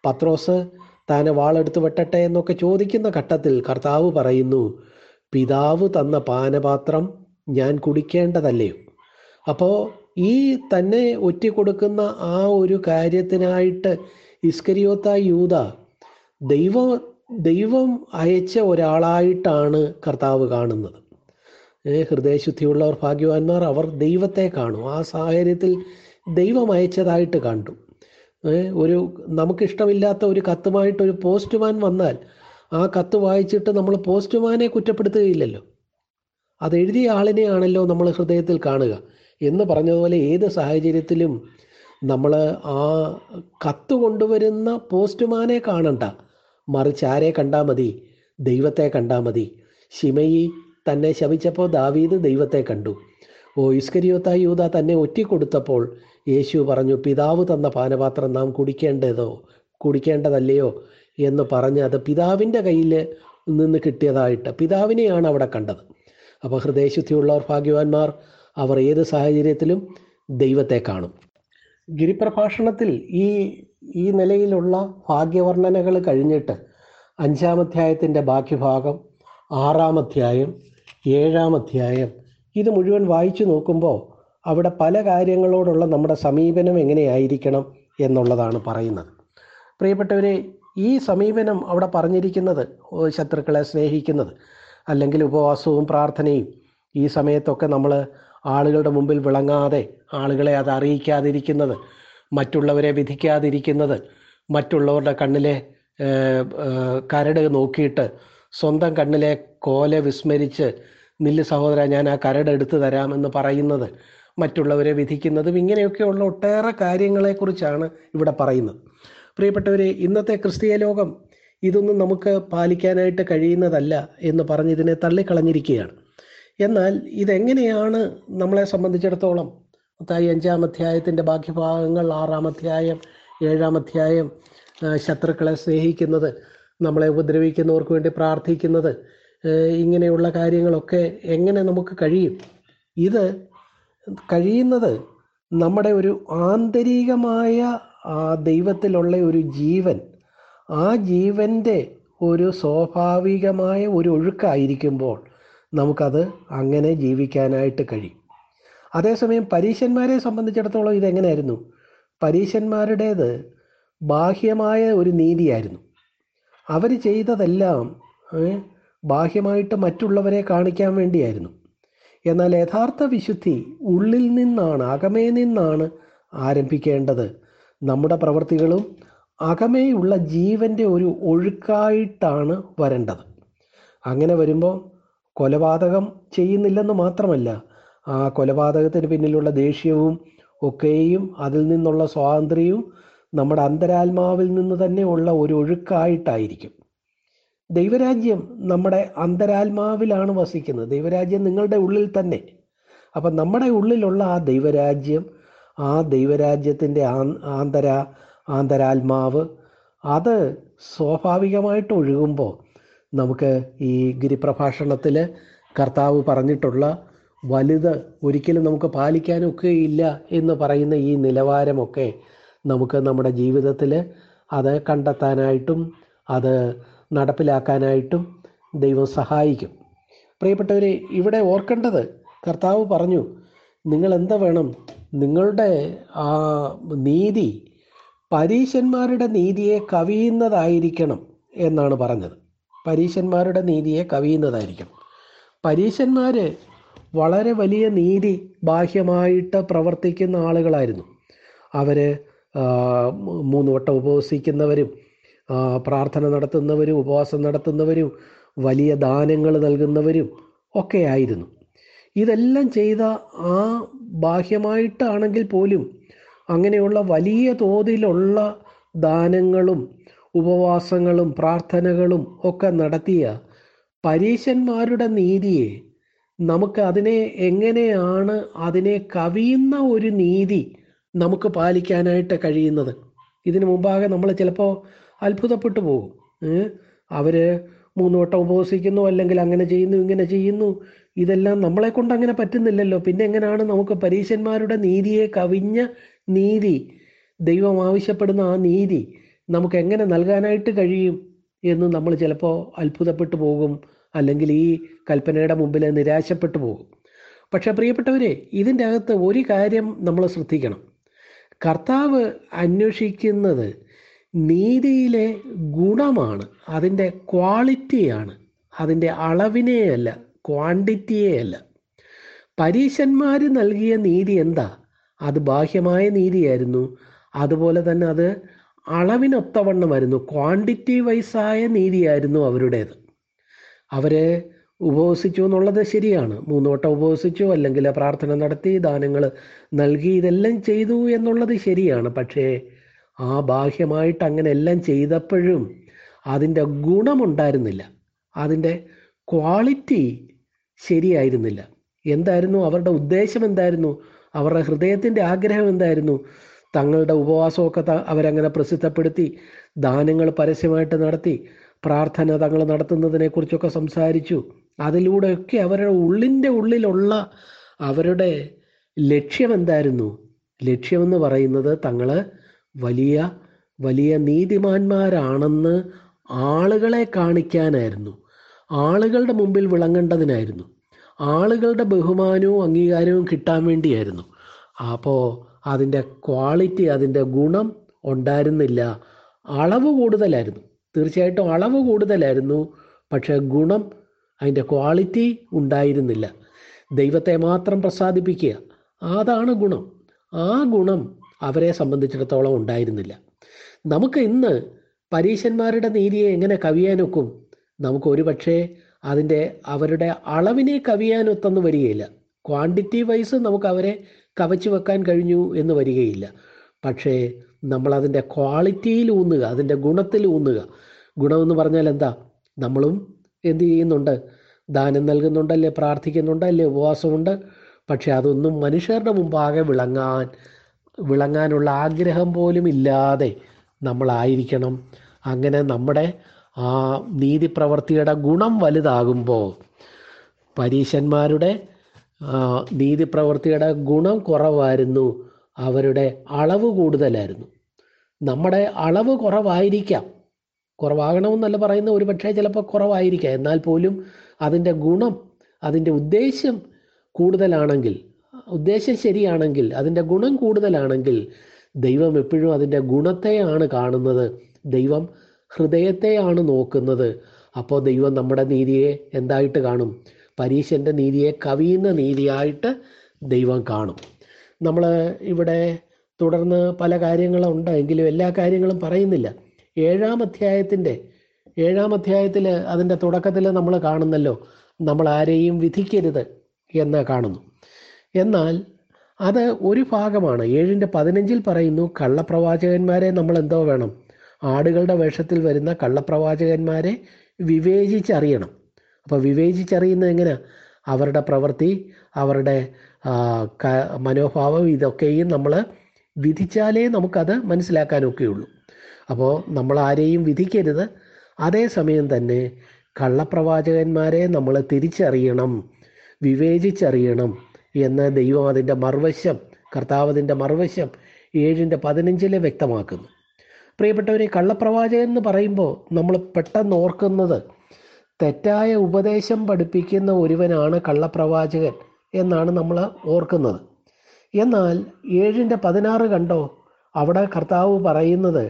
പത്രോസ് താനെ വാളെടുത്ത് വെട്ടട്ടെ എന്നൊക്കെ ചോദിക്കുന്ന ഘട്ടത്തിൽ കർത്താവ് പറയുന്നു പിതാവ് തന്ന പാനപാത്രം ഞാൻ കുടിക്കേണ്ടതല്ലേ? അപ്പോൾ ഈ തന്നെ ഒറ്റ കൊടുക്കുന്ന ആ ഒരു കാര്യത്തിനായിട്ട് ഇസ്കരിയോത്ത യൂത ദൈവം ദൈവം അയച്ച ഒരാളായിട്ടാണ് കർത്താവ് കാണുന്നത്. ഹൃദയശുദ്ധിയുള്ളവർ ഭാഗ്യവാന്മാർ അവർ ദൈവത്തെ കാണും. ആ സാഹചര്യത്തിൽ ദൈവം അയച്ചതായിട്ട് കണ്ടു. ഒരു നമുക്കിഷ്ടമില്ലാത്ത ഒരു കത്തുമായിട്ട് ഒരു പോസ്റ്റ്മാൻ വന്നാൽ ആ കത്ത് വായിച്ചിട്ട് നമ്മൾ പോസ്റ്റ്മാനെ കുറ്റപ്പെടുത്തുകയില്ലല്ലോ. അത് എഴുതിയ ആളിനെയാണല്ലോ നമ്മൾ ഹൃദയത്തിൽ കാണുക. എന്ന് പറഞ്ഞതുപോലെ ഏത് സാഹചര്യത്തിലും നമ്മൾ ആ കത്ത് കൊണ്ടുവരുന്ന പോസ്റ്റ്മാനെ കാണണ്ട. മറിച്ച് ആരെ കണ്ടാൽ മതി? ദൈവത്തെ കണ്ടാൽ മതി. ശിമയി തന്നെ ശപിച്ചപ്പോൾ ദാവീദ് ദൈവത്തെ കണ്ടു. ഓ ഇസ്കരിയോത്ത യൂത തന്നെ ഒറ്റിക്കൊടുത്തപ്പോൾ യേശു പറഞ്ഞു പിതാവ് തന്ന പാനപാത്രം നാം കുടിക്കേണ്ടതോ? കുടിക്കേണ്ടതല്ലയോ? എന്ന് പറഞ്ഞ് അത് പിതാവിന്റെ കയ്യിൽ നിന്ന് കിട്ടിയതായിട്ട് പിതാവിനെയാണ് അവിടെ കണ്ടത്. അപ്പോൾ ഹൃദയശുദ്ധിയുള്ളവർ ഭാഗ്യവാന്മാർ അവർ ഏത് സാഹചര്യത്തിലും ദൈവത്തെ കാണും. ഗിരിപ്രഭാഷണത്തിൽ ഈ ഈ നിലയിലുള്ള ഭാഗ്യവർണനകൾ കഴിഞ്ഞിട്ട് അഞ്ചാം അധ്യായത്തിന്റെ ബാക്കി ഭാഗം ആറാം അധ്യായം ഏഴാം അധ്യായം ഇത് മുഴുവൻ വായിച്ചു നോക്കുമ്പോൾ അവിടെ പല കാര്യങ്ങളോടുള്ള നമ്മുടെ സമീപനം എങ്ങനെയായിരിക്കണം എന്നുള്ളതാണ് പറയുന്നത്. പ്രിയപ്പെട്ടവരെ ഈ സമീപനം അവിടെ പറഞ്ഞിരിക്കുന്നത് ശത്രുക്കളെ സ്നേഹിക്കുന്നത് അല്ലെങ്കിൽ ഉപവാസവും പ്രാർത്ഥനയും ഈ സമയത്തൊക്കെ നമ്മൾ ആളുകളുടെ മുമ്പിൽ വിളങ്ങാതെ ആളുകളെ അത് അറിയിക്കാതിരിക്കുന്നത് മറ്റുള്ളവരെ വിധിക്കാതിരിക്കുന്നത് മറ്റുള്ളവരുടെ കണ്ണിലെ കരട് നോക്കിയിട്ട് സ്വന്തം കണ്ണിലെ കോല വിസ്മരിച്ച് നില്ല് സഹോദര ഞാൻ ആ കരട് എടുത്തു തരാമെന്ന് പറയുന്നത് മറ്റുള്ളവരെ വിധിക്കുന്നതും ഇങ്ങനെയൊക്കെയുള്ള ഒട്ടേറെ കാര്യങ്ങളെക്കുറിച്ചാണ് ഇവിടെ പറയുന്നത്. പ്രിയപ്പെട്ടവരെ ഇന്നത്തെ ക്രിസ്തീയ ലോകം ഇതൊന്നും നമുക്ക് പാലിക്കാനായിട്ട് കഴിയുന്നതല്ല എന്ന് പറഞ്ഞ് ഇതിനെ തള്ളിക്കളഞ്ഞിരിക്കുകയാണ്. എന്നാൽ ഇതെങ്ങനെയാണ് നമ്മളെ സംബന്ധിച്ചിടത്തോളം? മത്തായി അഞ്ചാം അധ്യായത്തിന്റെ ബാക്കി ഭാഗങ്ങൾ ആറാം അധ്യായം ഏഴാം അധ്യായം ശത്രുക്കളെ സ്നേഹിക്കുന്നത് നമ്മളെ ഉപദ്രവിക്കുന്നവർക്ക് വേണ്ടി പ്രാർത്ഥിക്കുന്നത് ഇങ്ങനെയുള്ള കാര്യങ്ങളൊക്കെ എങ്ങനെ നമുക്ക് കഴിയും? ഇത് കഴിയുന്നത് നമ്മുടെ ഒരു ആന്തരികമായ ദൈവത്തിലുള്ള ഒരു ജീവൻ ആ ജീവന്റെ ഒരു സ്വാഭാവികമായ ഒരു ഒഴുക്കായിരിക്കുമ്പോൾ നമുക്കത് അങ്ങനെ ജീവിക്കാനായിട്ട് കഴിയും. അതേസമയം പരീശന്മാരെ സംബന്ധിച്ചിടത്തോളം ഇതെങ്ങനെയായിരുന്നു? പരീശന്മാരുടേത് ബാഹ്യമായ ഒരു നീതിയായിരുന്നു. അവർ ചെയ്തതെല്ലാം ബാഹ്യമായിട്ട് മറ്റുള്ളവരെ കാണിക്കാൻ വേണ്ടിയായിരുന്നു. എന്നാൽ യഥാർത്ഥ വിശുദ്ധി ഉള്ളിൽ നിന്നാണ് അകമേ നിന്നാണ് ആരംഭിക്കേണ്ടത്. നമ്മുടെ പ്രവൃത്തികളും അകമേയുള്ള ജീവന്റെ ഒരു ഒഴുക്കായിട്ടാണ് വരേണ്ടത്. അങ്ങനെ വരുമ്പോൾ കൊലപാതകം ചെയ്യുന്നില്ലെന്ന് മാത്രമല്ല ആ കൊലപാതകത്തിന് പിന്നിലുള്ള ദേഷ്യവും ഒക്കെയും അതിൽ നിന്നുള്ള സ്വാതന്ത്ര്യവും നമ്മുടെ അന്തരാത്മാവിൽ നിന്ന് തന്നെ ഉള്ള ഒരു ഒഴുക്കായിട്ടായിരിക്കും. ദൈവരാജ്യം നമ്മുടെ അന്തരാത്മാവിലാണ് വസിക്കുന്നത്. ദൈവരാജ്യം നിങ്ങളുടെ ഉള്ളിൽ തന്നെ. അപ്പം നമ്മുടെ ഉള്ളിലുള്ള ആ ദൈവരാജ്യം ആ ദൈവരാജ്യത്തിന്റെ ആന്തര ആന്തരാത്മാവ് അത് സ്വാഭാവികമായിട്ട് ഒഴുകുമ്പോൾ നമുക്ക് ഈ ഗിരിപ്രഭാഷണത്തിൽ കർത്താവ് പറഞ്ഞിട്ടുള്ള വലുത് ഒരിക്കലും നമുക്ക് പാലിക്കാനൊക്കെയില്ല എന്ന് പറയുന്ന ഈ നിലവാരമൊക്കെ നമുക്ക് നമ്മുടെ ജീവിതത്തിൽ അത് കണ്ടെത്താനായിട്ടും അത് നടപ്പിലാക്കാനായിട്ടും ദൈവം സഹായിക്കും. പ്രിയപ്പെട്ടവരെ ഇവിടെ ഓർക്കേണ്ടത് കർത്താവ് പറഞ്ഞു നിങ്ങൾ എന്താ വേണം? നിങ്ങളുടെ ആ നീതി പരീശന്മാരുടെ നീതിയെ കവിയുന്നതായിരിക്കണം എന്നാണ് പറഞ്ഞത്. പരീശന്മാരുടെ നീതിയെ കവിയുന്നതായിരിക്കും. പരീശന്മാർ വളരെ വലിയ നീതി ബാഹ്യമായിട്ട് പ്രവർത്തിക്കുന്ന ആളുകളായിരുന്നു. അവർ മൂന്ന് വട്ടം ഉപവസിക്കുന്നവരും പ്രാർത്ഥന നടത്തുന്നവരും ഉപവാസം നടത്തുന്നവരും വലിയ ദാനങ്ങൾ നൽകുന്നവരും ഒക്കെ ആയിരുന്നു. ഇതെല്ലാം ചെയ്ത ആ ബാഹ്യമായിട്ടാണെങ്കിൽ പോലും അങ്ങനെയുള്ള വലിയ തോതിലുള്ള ദാനങ്ങളും ഉപവാസങ്ങളും പ്രാർത്ഥനകളും ഒക്കെ നടത്തിയ പരീശന്മാരുടെ നീതിയെ നമുക്ക് അതിനെ എങ്ങനെയാണ് അതിനെ കവിയുന്ന ഒരു നീതി നമുക്ക് പാലിക്കാനായിട്ട് കഴിയുന്നത്? ഇതിനു മുമ്പാകെ നമ്മൾ ചിലപ്പോൾ അത്ഭുതപ്പെട്ടു പോകും. അവർ അവർ മൂന്ന് ഉപവസിക്കുന്നു അല്ലെങ്കിൽ അങ്ങനെ ചെയ്യുന്നു ഇങ്ങനെ ചെയ്യുന്നു. ഇതെല്ലാം നമ്മളെ കൊണ്ട് അങ്ങനെ പറ്റുന്നില്ലല്ലോ. പിന്നെ എങ്ങനെയാണ് നമുക്ക് പരീശന്മാരുടെ നീതിയെ കവിഞ്ഞ നീതി ദൈവം ആവശ്യപ്പെടുന്ന ആ നീതി നമുക്ക് എങ്ങനെ നൽകാനായിട്ട് കഴിയും എന്ന് നമ്മൾ ചിലപ്പോൾ അത്ഭുതപ്പെട്ടു പോകും അല്ലെങ്കിൽ ഈ കൽപ്പനയുടെ മുമ്പിൽ നിരാശപ്പെട്ടു പോകും. പക്ഷേ പ്രിയപ്പെട്ടവരെ ഇതിന്റെ അകത്ത് ഒരു കാര്യം നമ്മൾ ശ്രദ്ധിക്കണം. കർത്താവ് അന്വേഷിക്കുന്നത് നീതിയിലെ ഗുണമാണ് അതിന്റെ ക്വാളിറ്റിയാണ് അതിന്റെ അളവിനെയല്ല ക്വാണ്ടിറ്റിയെയല്ല. പരീശന്മാർ നൽകിയ നീതി എന്താ? അത് ബാഹ്യമായ നീതിയായിരുന്നു. അതുപോലെ തന്നെ അത് അളവിനൊത്തവണ്ണമായിരുന്നു. ക്വാണ്ടിറ്റി വൈസായ നീതിയായിരുന്നു അവരുടേത്. അവരെ ഉപവസിച്ചു എന്നുള്ളത് ശരിയാണ്. മൂന്ന് വട്ടം ഉപവസിച്ചു അല്ലെങ്കിൽ പ്രാർത്ഥന നടത്തി ദാനങ്ങൾ നൽകി ഇതെല്ലാം ചെയ്തു എന്നുള്ളത് ശരിയാണ്. പക്ഷേ ആ ബാഹ്യമായിട്ട് അങ്ങനെ എല്ലാം ചെയ്തപ്പോഴും അതിന്റെ ഗുണമുണ്ടായിരുന്നില്ല. അതിന്റെ ക്വാളിറ്റി ശരിയായിരുന്നില്ല. എന്തായിരുന്നു? അവരുടെ ഉദ്ദേശം എന്തായിരുന്നു? അവരുടെ ഹൃദയത്തിന്റെ ആഗ്രഹം എന്തായിരുന്നു? തങ്ങളുടെ ഉപവാസമൊക്കെ അവരങ്ങനെ പ്രസിദ്ധപ്പെടുത്തി ദാനങ്ങൾ പരസ്യമായിട്ട് നടത്തി പ്രാർത്ഥന തങ്ങൾ നടത്തുന്നതിനെക്കുറിച്ചൊക്കെ സംസാരിച്ചു. അതിലൂടെയൊക്കെ അവരുടെ ഉള്ളിന്റെ ഉള്ളിലുള്ള അവരുടെ ലക്ഷ്യം എന്തായിരുന്നു? ലക്ഷ്യമെന്ന് പറയുന്നത് തങ്ങൾ വലിയ വലിയ നീതിമാന്മാരാണെന്ന് ആളുകളെ കാണിക്കാനായിരുന്നു. ആളുകളുടെ മുമ്പിൽ വിളങ്ങേണ്ടതിനായിരുന്നു. ആളുകളുടെ ബഹുമാനവും അംഗീകാരവും കിട്ടാൻ വേണ്ടിയായിരുന്നു. അപ്പോൾ അതിന്റെ ക്വാളിറ്റി അതിന്റെ ഗുണം ഉണ്ടായിരുന്നില്ല. അളവ് കൂടുതലായിരുന്നു. തീർച്ചയായിട്ടും അളവ് കൂടുതലായിരുന്നു. പക്ഷേ ഗുണം അതിന്റെ ക്വാളിറ്റി ഉണ്ടായിരുന്നില്ല. ദൈവത്തെ മാത്രം പ്രസാദിപ്പിക്കുക അതാണ് ഗുണം. ആ ഗുണം അവരെ സംബന്ധിച്ചിടത്തോളം ഉണ്ടായിരുന്നില്ല. നമുക്ക് ഇന്ന് പരീശന്മാരുടെ നീതിയെ എങ്ങനെ കവിയാനൊക്കും? നമുക്ക് ഒരു പക്ഷേ അതിന്റെ അവരുടെ അളവിനെ കവിയാനൊത്തെന്ന് വരികയില്ല. ക്വാണ്ടിറ്റി വൈസ് നമുക്ക് അവരെ കവച്ചു വെക്കാൻ കഴിഞ്ഞു എന്ന് വരികയില്ല. പക്ഷേ നമ്മളതിന്റെ ക്വാളിറ്റിയിൽ ഊന്നുക അതിന്റെ ഗുണത്തിൽ ഊന്നുക. ഗുണമെന്ന് പറഞ്ഞാൽ എന്താ? നമ്മളും എന്ത് ചെയ്യുന്നുണ്ട്? ദാനം നൽകുന്നുണ്ടല്ലേ പ്രാർത്ഥിക്കുന്നുണ്ടല്ലേ ഉപവാസമുണ്ട്. പക്ഷെ അതൊന്നും മനുഷ്യരുടെ മുമ്പാകെ വിളങ്ങാൻ വിളങ്ങാനുള്ള ആഗ്രഹം പോലും ഇല്ലാതെ നമ്മളായിരിക്കണം. അങ്ങനെ നമ്മുടെ ആ നീതിപ്രവർത്തിയുടെ ഗുണം വലുതാകുമ്പോൾ പരീശന്മാരുടെ ആ, നീതിപ്രവർത്തിയുടെ ഗുണം കുറവായിരുന്നു. അവരുടെ അളവ് കൂടുതലായിരുന്നു. നമ്മുടെ അളവ് കുറവായിരിക്കാം. കുറവാകണമെന്നല്ല പറയുന്ന ഒരു പക്ഷേ ചിലപ്പോൾ കുറവായിരിക്കാം. എന്നാൽ പോലും അതിന്റെ ഗുണം അതിന്റെ ഉദ്ദേശ്യം കൂടുതലാണെങ്കിൽ ഉദ്ദേശം ശരിയാണെങ്കിൽ അതിന്റെ ഗുണം കൂടുതലാണെങ്കിൽ ദൈവം എപ്പോഴും അതിന്റെ ഗുണത്തെയാണ് കാണുന്നത്. ദൈവം ഹൃദയത്തെയാണ് നോക്കുന്നത്. അപ്പോൾ ദൈവം നമ്മുടെ നീതിയെ എന്തായിട്ട് കാണും? പരീശന്റെ നീതിയെ കവിയുന്ന നീതിയായിട്ട് ദൈവം കാണും. നമ്മൾ ഇവിടെ തുടർന്ന് പല കാര്യങ്ങളുണ്ട്. എങ്കിലും എല്ലാ കാര്യങ്ങളും പറയുന്നില്ല. ഏഴാം അധ്യായത്തിന്റെ ഏഴാം അധ്യായത്തിൽ അതിന്റെ തുടക്കത്തിൽ നമ്മൾ കാണുന്നല്ലോ നമ്മൾ ആരെയും വിധിക്കരുത് എന്ന് കാണുന്നു. എന്നാൽ അത് ഒരു ഭാഗമാണ്. ഏഴിന്റെ പതിനഞ്ചിൽ പറയുന്നു കള്ളപ്രവാചകന്മാരെ നമ്മൾ എന്തോ വേണം? ആടുകളുടെ വേഷത്തിൽ വരുന്ന കള്ളപ്രവാചകന്മാരെ വിവേചിച്ചറിയണം. അപ്പോൾ വിവേചിച്ചറിയുന്നത് എങ്ങനെ? അവരുടെ പ്രവൃത്തി അവരുടെ മനോഭാവം ഇതൊക്കെയും നമ്മൾ വിധിച്ചാലേ നമുക്കത് മനസ്സിലാക്കാനൊക്കെയുള്ളൂ. അപ്പോൾ നമ്മൾ ആരെയും വിധിക്കരുത് അതേസമയം തന്നെ കള്ളപ്രവാചകന്മാരെ നമ്മൾ തിരിച്ചറിയണം വിവേചിച്ചറിയണം എന്ന് ദൈവം അതിന്റെ മറുവശം കർത്താവതിന്റെ മറുവശം ഏഴിന്റെ പതിനഞ്ചിലെ വ്യക്തമാക്കുന്നു. പ്രിയപ്പെട്ടവരെ കള്ളപ്രവാചകൻ എന്ന് പറയുമ്പോൾ നമ്മൾ പെട്ടെന്ന് ഓർക്കുന്നത് തെറ്റായ ഉപദേശം പഠിപ്പിക്കുന്ന ഒരുവനാണ് കള്ളപ്രവാചകൻ എന്നാണ് നമ്മൾ ഓർക്കുന്നത്. എന്നാൽ ഏഴിന്റെ പതിനാറ് കണ്ടോ? അവിടെ കർത്താവ് പറയുന്നത്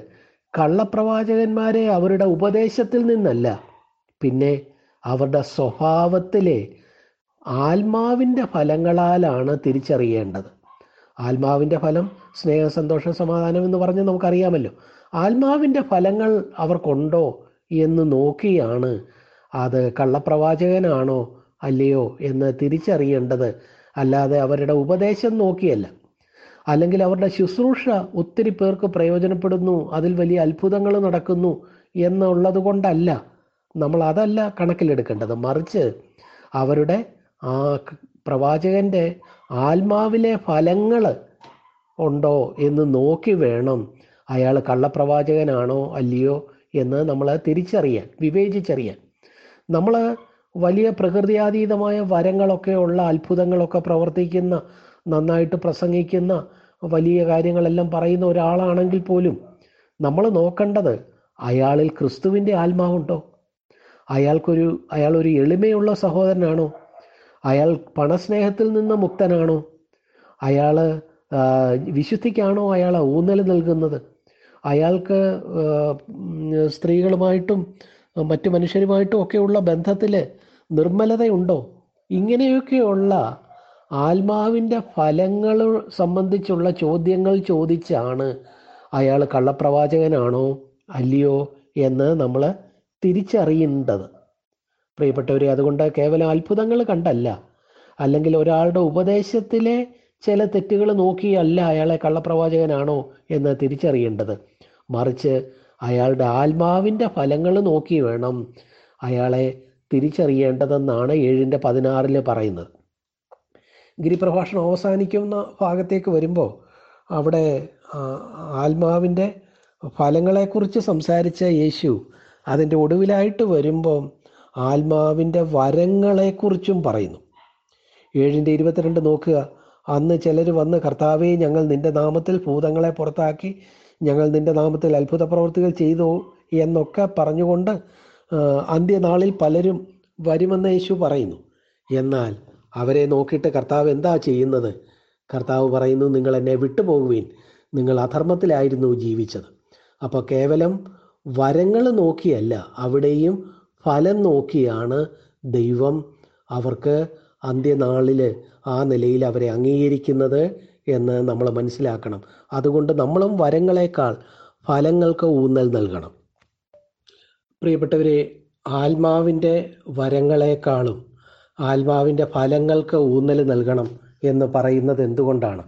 കള്ളപ്രവാചകന്മാരെ അവരുടെ ഉപദേശത്തിൽ നിന്നല്ല പിന്നെ അവരുടെ സ്വഭാവത്തിലെ ആത്മാവിന്റെ ഫലങ്ങളാലാണ് തിരിച്ചറിയേണ്ടത്. ആത്മാവിന്റെ ഫലം സ്നേഹ സന്തോഷം സമാധാനം എന്ന് പറഞ്ഞ് നമുക്കറിയാമല്ലോ. ആത്മാവിന്റെ ഫലങ്ങൾ അവർക്കുണ്ടോ എന്ന് നോക്കിയാണ് അത് കള്ളപ്രവാചകനാണോ അല്ലയോ എന്ന് തിരിച്ചറിയേണ്ടത് അല്ലാതെ അവരുടെ ഉപദേശം നോക്കിയല്ല. അല്ലെങ്കിൽ അവരുടെ ശുശ്രൂഷ ഒത്തിരി പേർക്ക് പ്രയോജനപ്പെടുന്നു അതിൽ വലിയ അത്ഭുതങ്ങൾ നടക്കുന്നു എന്നുള്ളത് കൊണ്ടല്ല നമ്മൾ അതല്ല കണക്കിലെടുക്കേണ്ടത്. മറിച്ച് അവരുടെ ആ പ്രവാചകന്റെ ആത്മാവിലെ ഫലങ്ങൾ ഉണ്ടോ എന്ന് നോക്കി വേണം അയാൾ കള്ളപ്രവാചകനാണോ അല്ലയോ എന്ന് നമ്മൾ തിരിച്ചറിയാൻ വിവേചിച്ചറിയാൻ. നമ്മൾ വലിയ പ്രകൃതിയാതീതമായ വരങ്ങളൊക്കെ ഉള്ള അത്ഭുതങ്ങളൊക്കെ പ്രവർത്തിക്കുന്ന നന്നായിട്ട് പ്രസംഗിക്കുന്ന വലിയ കാര്യങ്ങളെല്ലാം പറയുന്ന ഒരാളാണെങ്കിൽ പോലും നമ്മൾ നോക്കേണ്ടത് അയാളിൽ ക്രിസ്തുവിന്റെ ആത്മാവുണ്ടോ? അയാൾക്കൊരു അയാൾ ഒരു എളിമയുള്ള സഹോദരനാണോ? അയാൾ പണസ്നേഹത്തിൽ നിന്ന് മുക്തനാണോ? അയാൾ വിശുദ്ധിക്കാണോ അയാൾ ഊന്നൽ നൽകുന്നത്? അയാൾക്ക് സ്ത്രീകളുമായിട്ടും മറ്റു മനുഷ്യരുമായിട്ടും ഒക്കെയുള്ള ബന്ധത്തിൽ നിർമ്മലതയുണ്ടോ? ഇങ്ങനെയൊക്കെയുള്ള ആത്മാവിന്റെ ഫലങ്ങൾ സംബന്ധിച്ചുള്ള ചോദ്യങ്ങൾ ചോദിച്ചാണ് അയാൾ കള്ളപ്രവാചകനാണോ അല്ലയോ എന്ന് നമ്മൾ തിരിച്ചറിയേണ്ടത്. പ്രിയപ്പെട്ടവരെ അതുകൊണ്ട് കേവലം അത്ഭുതങ്ങൾ കണ്ടല്ല. അല്ലെങ്കിൽ ഒരാളുടെ ഉപദേശത്തിലെ ചില തെറ്റുകൾ നോക്കിയല്ല അയാളെ കള്ളപ്രവാചകനാണോ എന്ന് തിരിച്ചറിയേണ്ടത്. മറിച്ച് അയാളുടെ ആത്മാവിന്റെ ഫലങ്ങൾ നോക്കി വേണം അയാളെ തിരിച്ചറിയേണ്ടതെന്നാണ് ഏഴിന്റെ പതിനാറിൽ പറയുന്നത്. ഗിരിപ്രഭാഷണം അവസാനിക്കുന്ന ഭാഗത്തേക്ക് വരുമ്പോൾ അവിടെ ആത്മാവിന്റെ ഫലങ്ങളെക്കുറിച്ച് സംസാരിച്ച യേശു അതിന്റെ ഒടുവിലായിട്ട് വരുമ്പം ആത്മാവിന്റെ വരങ്ങളെക്കുറിച്ചും പറയുന്നു. ഏഴിന്റെ ഇരുപത്തിരണ്ട് നോക്കുക അന്ന് ചിലർ വന്ന് കർത്താവെ ഞങ്ങൾ നിന്റെ നാമത്തിൽ ഭൂതങ്ങളെ പുറത്താക്കി ഞങ്ങൾ നിന്റെ നാമത്തിൽ അത്ഭുത പ്രവർത്തികൾ ചെയ്തു എന്നൊക്കെ പറഞ്ഞുകൊണ്ട് അന്ത്യനാളിൽ പലരും വരുമെന്ന് യേശു പറയുന്നു. എന്നാൽ അവരെ നോക്കിയിട്ട് കർത്താവ് എന്താ ചെയ്യുന്നത്? കർത്താവ് പറയുന്നു നിങ്ങൾ എന്നെ വിട്ടുപോകുവീൻ. നിങ്ങൾ അധർമ്മത്തിലായിരുന്നു ജീവിച്ചത്. അപ്പോൾ കേവലം വരങ്ങൾ നോക്കിയല്ല അവിടെയും ഫലം നോക്കിയാണ് ദൈവം അവർക്ക് അന്ത്യനാളിൽ ആ നിലയിൽ അവരെ അംഗീകരിക്കുന്നത് എന്ന് നമ്മൾ മനസ്സിലാക്കണം. അതുകൊണ്ട് നമ്മളും വരങ്ങളെക്കാൾ ഫലങ്ങൾക്ക് ഊന്നൽ നൽകണം. പ്രിയപ്പെട്ടവരെ ആത്മാവിന്റെ വരങ്ങളെക്കാളും ആത്മാവിന്റെ ഫലങ്ങൾക്ക് ഊന്നൽ നൽകണം എന്ന് പറയുന്നത് എന്തുകൊണ്ടാണ്?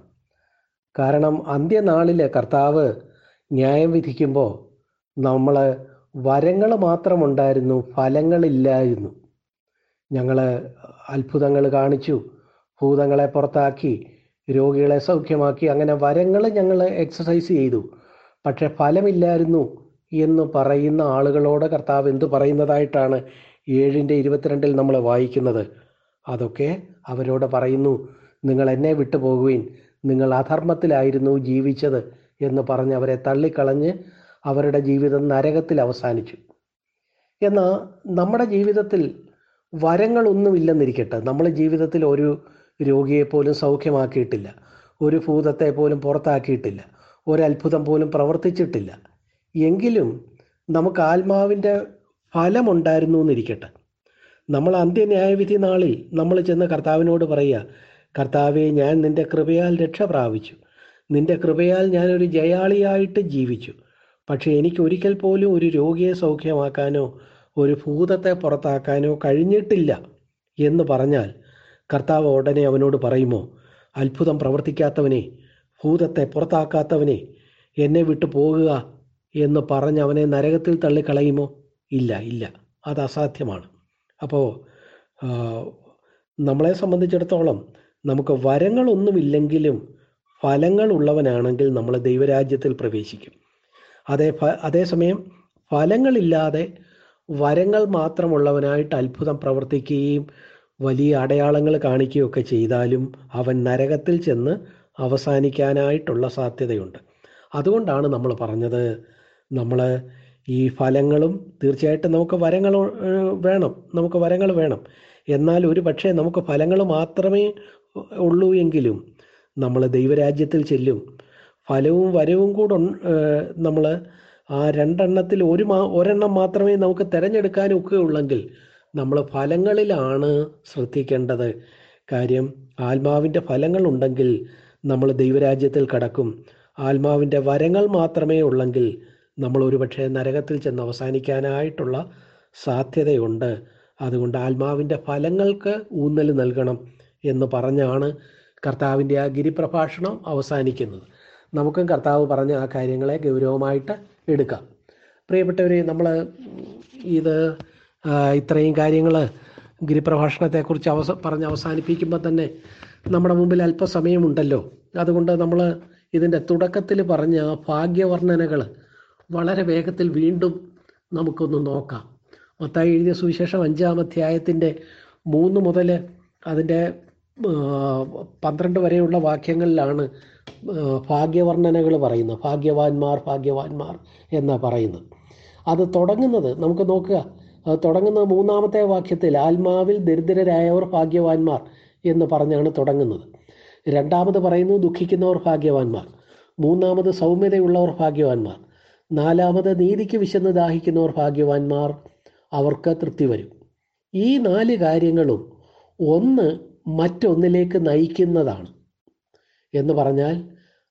കാരണം അന്ത്യനാളിൽ കർത്താവ് ന്യായം വിധിക്കുമ്പോൾ നമ്മൾ വരങ്ങൾ മാത്രമുണ്ടായിരുന്നു ഫലങ്ങളില്ലായിരുന്നു. ഞങ്ങൾ അത്ഭുതങ്ങൾ കാണിച്ചു ഭൂതങ്ങളെ പുറത്താക്കി രോഗികളെ സൗഖ്യമാക്കി അങ്ങനെ വരങ്ങൾ ഞങ്ങൾ എക്സസൈസ് ചെയ്തു. പക്ഷെ ഫലമില്ലായിരുന്നു എന്ന് പറയുന്ന ആളുകളോട് കർത്താവ് എന്തു പറയുന്നതായിട്ടാണ് ഏഴിന്റെ ഇരുപത്തിരണ്ടിൽ നമ്മൾ വായിക്കുന്നത്. അതൊക്കെ അവരോട് പറയുന്നു നിങ്ങൾ എന്നെ വിട്ടുപോകുവിൻ നിങ്ങൾ അധർമ്മത്തിലായിരുന്നു ജീവിച്ചത് എന്ന് പറഞ്ഞ് അവരെ തള്ളിക്കളഞ്ഞ് അവരുടെ ജീവിതം നരകത്തിൽ അവസാനിച്ചു. എന്നാൽ നമ്മുടെ ജീവിതത്തിൽ വരങ്ങളൊന്നുമില്ലെന്നിരിക്കട്ടെ. നമ്മൾ ജീവിതത്തിൽ ഒരു രോഗിയെ പോലും സൗഖ്യമാക്കിയിട്ടില്ല. ഒരു ഭൂതത്തെ പോലും പുറത്താക്കിയിട്ടില്ല. ഒരത്ഭുതം പോലും പ്രവർത്തിച്ചിട്ടില്ല. എങ്കിലും നമുക്ക് ആത്മാവിന്റെ ഫലമുണ്ടായിരുന്നു എന്നിരിക്കട്ടെ. നമ്മൾ അന്ത്യന്യായവിധി നാളിൽ നമ്മൾ ചെന്ന് കർത്താവിനോട് പറയുക കർത്താവെ ഞാൻ നിന്റെ കൃപയാൽ രക്ഷ പ്രാപിച്ചു. നിന്റെ കൃപയാൽ ഞാനൊരു ജയാളിയായിട്ട് ജീവിച്ചു. പക്ഷേ എനിക്ക് ഒരിക്കൽ പോലും ഒരു രോഗിയെ സൗഖ്യമാക്കാനോ ഒരു ഭൂതത്തെ പുറത്താക്കാനോ കഴിഞ്ഞിട്ടില്ല എന്ന് പറഞ്ഞാൽ കർത്താവ് ഉടനെ അവനോട് പറയുമോ? അത്ഭുതം പ്രവർത്തിക്കാത്തവനെ ഭൂതത്തെ പുറത്താക്കാത്തവനെ എന്നെ വിട്ടു പോകുക എന്ന് പറഞ്ഞ് അവനെ നരകത്തിൽ തള്ളിക്കളയുമോ? ഇല്ല ഇല്ല. അത് അസാധ്യമാണ്. അപ്പോൾ നമ്മളെ സംബന്ധിച്ചിടത്തോളം നമുക്ക് വരങ്ങളൊന്നുമില്ലെങ്കിലും ഫലങ്ങൾ ഉള്ളവനാണെങ്കിൽ നമ്മൾ ദൈവരാജ്യത്തിൽ പ്രവേശിക്കും. അതേ അതേസമയം ഫലങ്ങളില്ലാതെ വരങ്ങൾ മാത്രമുള്ളവനായിട്ട് അത്ഭുതം പ്രവർത്തിക്കുകയും വലിയ അടയാളങ്ങൾ കാണിക്കുകയൊക്കെ ചെയ്താലും അവൻ നരകത്തിൽ ചെന്ന് അവസാനിക്കാനായിട്ടുള്ള സാധ്യതയുണ്ട്. അതുകൊണ്ടാണ് നമ്മൾ പറഞ്ഞത് നമ്മൾ ഈ ഫലങ്ങളും തീർച്ചയായിട്ടും നമുക്ക് വരങ്ങൾ വേണം നമുക്ക് വരങ്ങൾ വേണം. എന്നാൽ ഒരു പക്ഷേ നമുക്ക് ഫലങ്ങൾ മാത്രമേ ഉള്ളൂ എങ്കിലും നമ്മൾ ദൈവരാജ്യത്തിൽ ചെല്ലും ഫലവും വരവും കൂടെ നമ്മൾ ആ രണ്ടെണ്ണത്തിൽ ഒരു മാ ഒരെണ്ണം മാത്രമേ നമുക്ക് തിരഞ്ഞെടുക്കാനൊക്കെ ഒക്കെയുള്ളെങ്കിൽ നമ്മൾ ഫലങ്ങളിലാണ് ശ്രദ്ധിക്കേണ്ടത്. കാര്യം ആത്മാവിന്റെ ഫലങ്ങൾ ഉണ്ടെങ്കിൽ നമ്മൾ ദൈവരാജ്യത്തിൽ കടക്കും. ആത്മാവിന്റെ വരങ്ങൾ മാത്രമേ ഉള്ളെങ്കിൽ നമ്മൾ ഒരുപക്ഷെ നരകത്തിൽ ചെന്ന് അവസാനിക്കാനായിട്ടുള്ള സാധ്യതയുണ്ട്. അതുകൊണ്ട് ആത്മാവിന്റെ ഫലങ്ങൾക്ക് ഊന്നൽ നൽകണം എന്ന് പറഞ്ഞാണ് കർത്താവിന്റെ ആ ഗിരിപ്രഭാഷണം അവസാനിക്കുന്നത്. നമുക്കും കർത്താവ് പറഞ്ഞ ആ കാര്യങ്ങളെ ഗൗരവമായിട്ട് എടുക്കാം. പ്രിയപ്പെട്ടവരെ നമ്മൾ ഇത് ഇത്രയും കാര്യങ്ങൾ ഗിരിപ്രഭാഷണത്തെക്കുറിച്ച് അവസ പറഞ്ഞ് അവസാനിപ്പിക്കുമ്പോൾ തന്നെ നമ്മുടെ മുമ്പിൽ അല്പസമയമുണ്ടല്ലോ. അതുകൊണ്ട് നമ്മൾ ഇതിന്റെ തുടക്കത്തിൽ പറഞ്ഞ ഭാഗ്യവർണനകൾ വളരെ വേഗത്തിൽ വീണ്ടും നമുക്കൊന്ന് നോക്കാം. മൊത്തമായി എഴുതിയ സുവിശേഷം അഞ്ചാം അധ്യായത്തിന്റെ മൂന്ന് മുതൽ അതിന്റെ പന്ത്രണ്ട് വരെയുള്ള വാക്യങ്ങളിലാണ് ഭാഗ്യവർണനകൾ പറയുന്നത്. ഭാഗ്യവാന്മാർ ഭാഗ്യവാന്മാർ എന്നാണ് പറയുന്നത്. അത് തുടങ്ങുന്നത് നമുക്ക് നോക്കുക. തുടങ്ങുന്നത് മൂന്നാമത്തെ വാക്യത്തിൽ ആത്മാവിൽ ദരിദ്രരായവർ ഭാഗ്യവാന്മാർ എന്ന് പറഞ്ഞാണ് തുടങ്ങുന്നത്. രണ്ടാമത് പറയുന്നു ദുഃഖിക്കുന്നവർ ഭാഗ്യവാന്മാർ. മൂന്നാമത് സൗമ്യതയുള്ളവർ ഭാഗ്യവാന്മാർ. നാലാമത് നീതിക്ക് വിശന്ന് ദാഹിക്കുന്നവർ ഭാഗ്യവാന്മാർ. അവർക്ക് തൃപ്തി വരും. ഈ നാല് കാര്യങ്ങളും ഒന്ന് മറ്റൊന്നിലേക്ക് നയിക്കുന്നതാണ്. എന്ന് പറഞ്ഞാൽ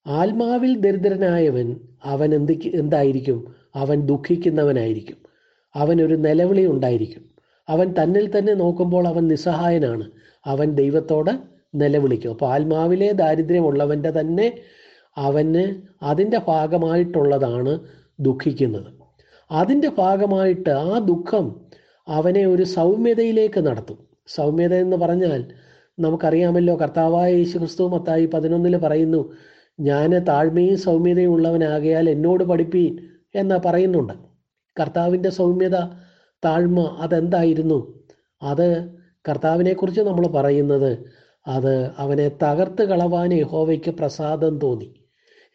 ആത്മാവിൽ ദരിദ്രനായവൻ അവൻ എന്ത് എന്തായിരിക്കും? അവൻ ദുഃഖിക്കുന്നവനായിരിക്കും. അവനൊരു നിലവിളി ഉണ്ടായിരിക്കും. അവൻ തന്നിൽ തന്നെ നോക്കുമ്പോൾ അവൻ നിസ്സഹായനാണ്. അവൻ ദൈവത്തോട് നിലവിളിക്കും. അപ്പോൾ ആത്മാവിലെ ദാരിദ്ര്യമുള്ളവന്റെ തന്നെ അവന് അതിന്റെ ഭാഗമായിട്ടുള്ളതാണ് ദുഃഖിക്കുന്നത്. അതിന്റെ ഭാഗമായിട്ട് ആ ദുഃഖം അവനെ ഒരു സൗമ്യതയിലേക്ക് നടത്തും. സൗമ്യത എന്ന് പറഞ്ഞാൽ നമുക്കറിയാമല്ലോ കർത്താവായ യേശു ക്രിസ്തു മത്തായി പതിനൊന്നിൽ പറയുന്നു ഞാൻ താഴ്മയും സൗമ്യതയും ഉള്ളവനാകയാൽ എന്നോട് പഠിപ്പീൻ എന്ന് പറയുന്നുണ്ട്. കർത്താവിന്റെ സൗമ്യത താഴ്മ അതെന്തായിരുന്നു? അത് കർത്താവിനെക്കുറിച്ച് നമ്മൾ പറയുന്നത് അത് അവനെ തകർത്ത് കളവാൻ യഹോവയ്ക്ക് പ്രസാദം തോന്നി.